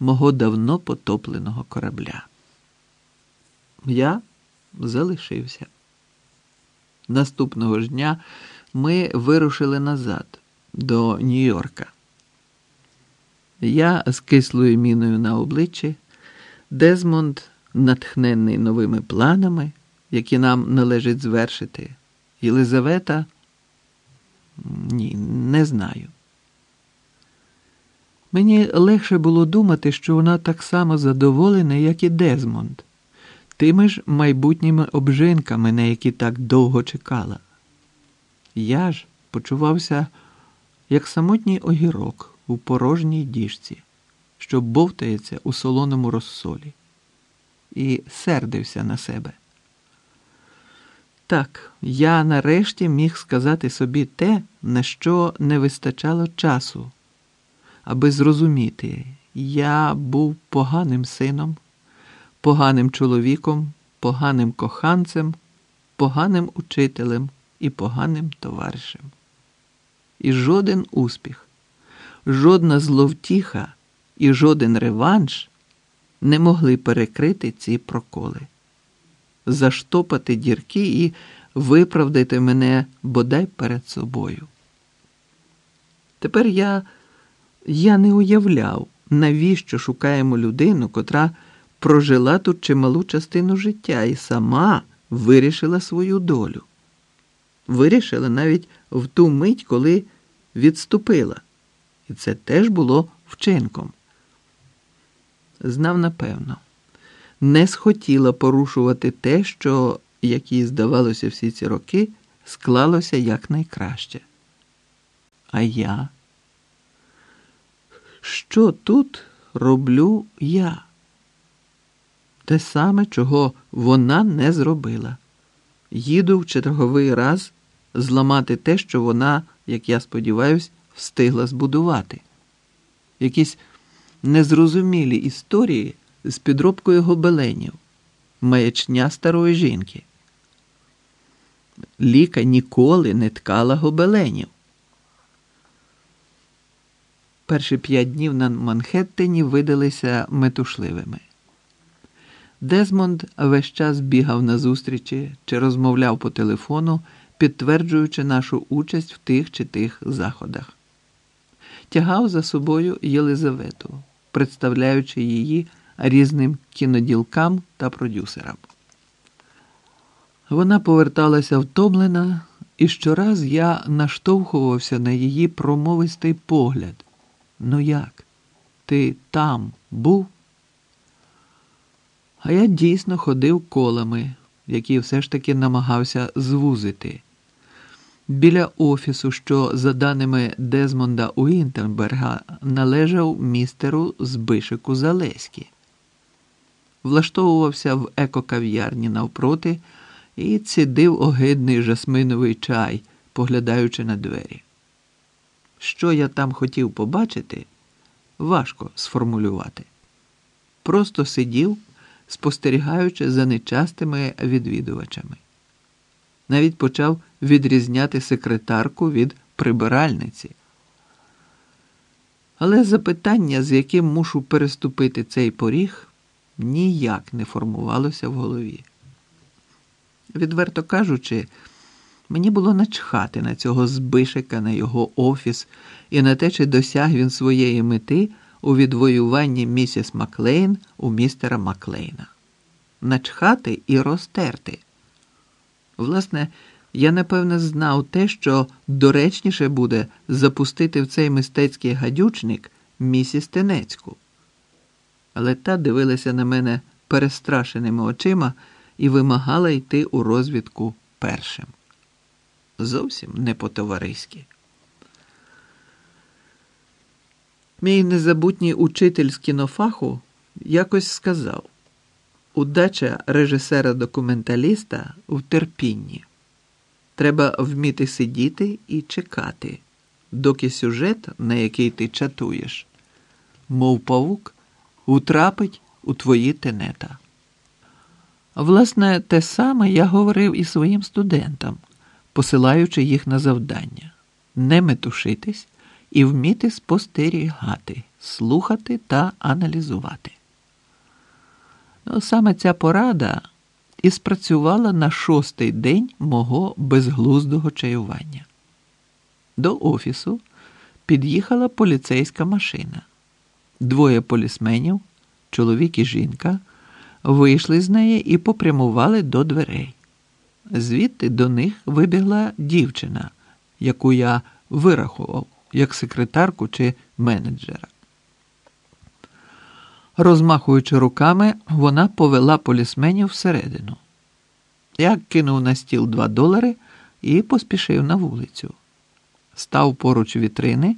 мого давно потопленого корабля. Я залишився. Наступного ж дня ми вирушили назад до Нью-Йорка. Я з кислою міною на обличчі, Дезмонд, натхнений новими планами, які нам належить звершити, Єлизавета. Ні, не знаю. Мені легше було думати, що вона так само задоволена, як і Дезмонд, тими ж майбутніми обжинками, на які так довго чекала. Я ж почувався як самотній огірок у порожній діжці, що бовтається у солоному розсолі, і сердився на себе. Так, я нарешті міг сказати собі те, на що не вистачало часу, аби зрозуміти, я був поганим сином, поганим чоловіком, поганим коханцем, поганим учителем і поганим товаришем. І жоден успіх, жодна зловтіха і жоден реванш не могли перекрити ці проколи заштопати дірки і виправдати мене бодай перед собою. Тепер я, я не уявляв, навіщо шукаємо людину, котра прожила тут чималу частину життя і сама вирішила свою долю. Вирішила навіть в ту мить, коли відступила. І це теж було вчинком. Знав напевно не схотіла порушувати те, що, як їй здавалося всі ці роки, склалося якнайкраще. А я? Що тут роблю я? Те саме, чого вона не зробила. Їду в черговий раз зламати те, що вона, як я сподіваюсь, встигла збудувати. Якісь незрозумілі історії з підробкою гобеленів, маячня старої жінки. Ліка ніколи не ткала гобеленів. Перші п'ять днів на Манхеттені видалися метушливими. Дезмонд весь час бігав на зустрічі чи розмовляв по телефону, підтверджуючи нашу участь в тих чи тих заходах. Тягав за собою Єлизавету, представляючи її різним кіноділкам та продюсерам. Вона поверталася втомлена, і щораз я наштовхувався на її промовистий погляд. Ну як? Ти там був? А я дійсно ходив колами, які все ж таки намагався звузити. Біля офісу, що, за даними Дезмонда Уінтенберга, належав містеру Збишику Залеські влаштовувався в екокав'ярні навпроти і цідив огидний жасминовий чай, поглядаючи на двері. Що я там хотів побачити, важко сформулювати. Просто сидів, спостерігаючи за нечастими відвідувачами. Навіть почав відрізняти секретарку від прибиральниці. Але запитання, з яким мушу переступити цей поріг, ніяк не формувалося в голові. Відверто кажучи, мені було начхати на цього збишика, на його офіс і на те, чи досяг він своєї мети у відвоюванні місіс Маклейн у містера Маклейна. Начхати і розтерти. Власне, я напевне знав те, що доречніше буде запустити в цей мистецький гадючник місіс Тенецьку але та дивилася на мене перестрашеними очима і вимагала йти у розвідку першим. Зовсім не по-товариськи. Мій незабутній учитель з кінофаху якось сказав удача режисера-документаліста в терпінні. Треба вміти сидіти і чекати, доки сюжет, на який ти чатуєш, мов павук, утрапить у твої тенета. Власне, те саме я говорив і своїм студентам, посилаючи їх на завдання не метушитись і вміти спостерігати. слухати та аналізувати. Ну, Саме ця порада і спрацювала на шостий день мого безглуздого чаювання. До офісу під'їхала поліцейська машина. Двоє полісменів, чоловік і жінка, вийшли з неї і попрямували до дверей. Звідти до них вибігла дівчина, яку я вирахував як секретарку чи менеджера. Розмахуючи руками, вона повела полісменів всередину. Я кинув на стіл два долари і поспішив на вулицю. Став поруч вітрини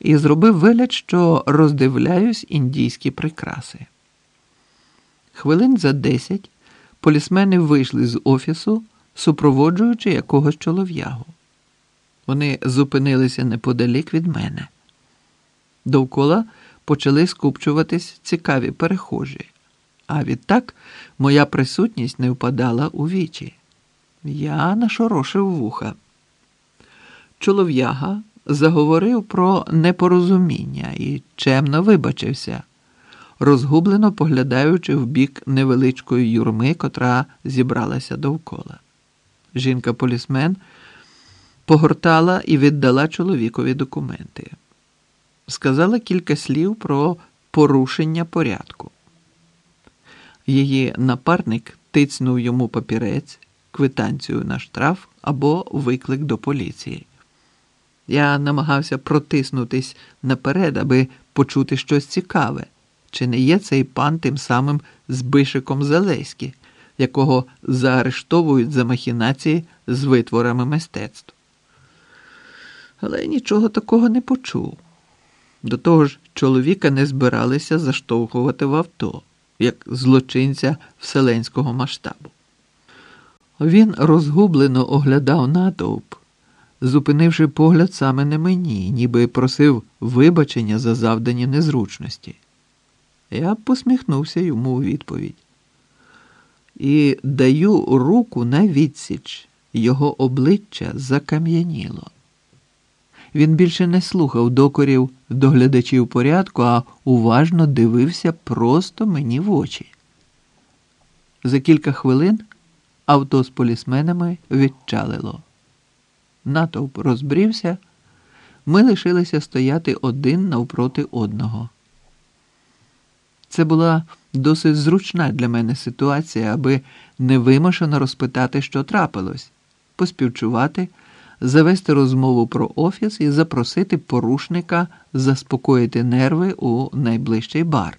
і зробив вигляд, що роздивляюсь індійські прикраси. Хвилин за десять полісмени вийшли з офісу, супроводжуючи якогось чолов'ягу. Вони зупинилися неподалік від мене. Довкола почали скупчуватись цікаві перехожі, а відтак моя присутність не впадала у вічі. Я нашорошив вуха. Чолов'яга заговорив про непорозуміння і чемно вибачився, розгублено поглядаючи в бік невеличкої юрми, котра зібралася довкола. Жінка-полісмен погортала і віддала чоловікові документи. Сказала кілька слів про порушення порядку. Її напарник тицнув йому папірець, квитанцію на штраф або виклик до поліції. Я намагався протиснутись наперед, аби почути щось цікаве, чи не є цей пан тим самим Збишиком Залеський, якого заарештовують за махінації з витворами мистецтв. Але нічого такого не почув. До того ж, чоловіка не збиралися заштовхувати в авто, як злочинця вселенського масштабу. Він розгублено оглядав натовп, зупинивши погляд саме на мені, ніби просив вибачення за завдані незручності. Я посміхнувся йому у відповідь. І даю руку на відсіч, його обличчя закам'яніло. Він більше не слухав докорів доглядачів порядку, а уважно дивився просто мені в очі. За кілька хвилин авто з полісменами відчалило. Натовп розбрівся, ми лишилися стояти один навпроти одного. Це була досить зручна для мене ситуація, аби невимушено розпитати, що трапилось, поспівчувати завести розмову про офіс і запросити порушника заспокоїти нерви у найближчий бар.